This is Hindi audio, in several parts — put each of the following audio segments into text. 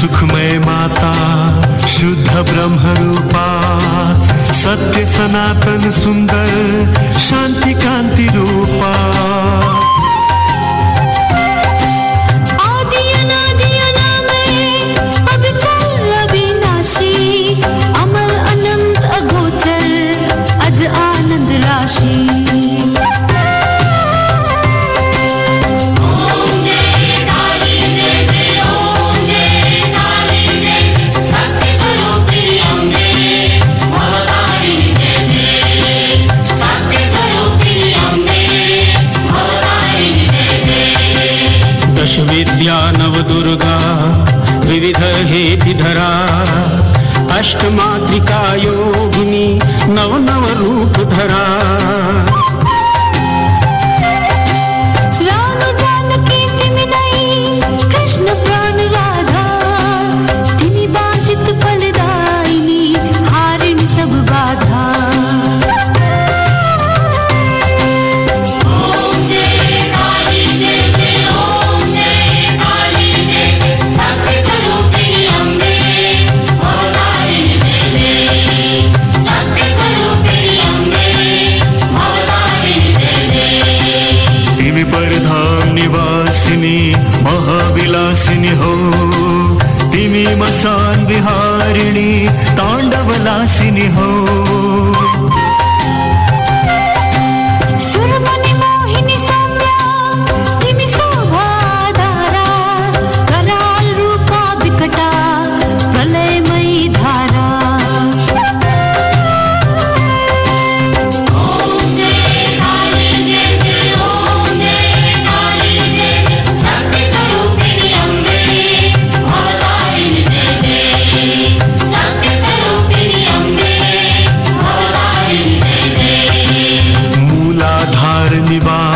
सुखमय माता शुद्ध ब्रह्म रूपा सत्य सनातन सुंदर शांति कांति रूप। ्या विविधहेतिधरा अष्टमातृका योगिनी नवनवरूपधरा। तिमि मसान विहारिणी तांडवलासिनी हो।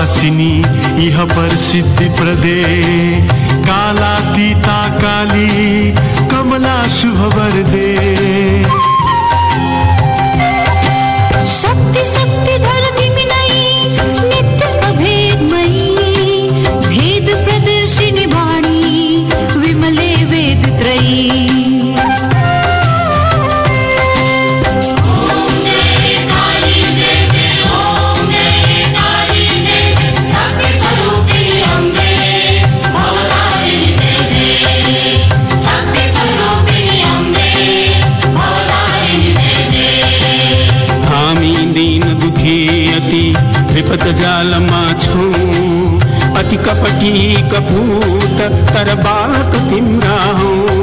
निवासिनी इह पर सिद्धि प्रदे कालातीता काली कमला शुभ वरदे। शक्ति शक्ति जालमा छु। अति कपटी कपूत तर बालक तिम्रा हौ।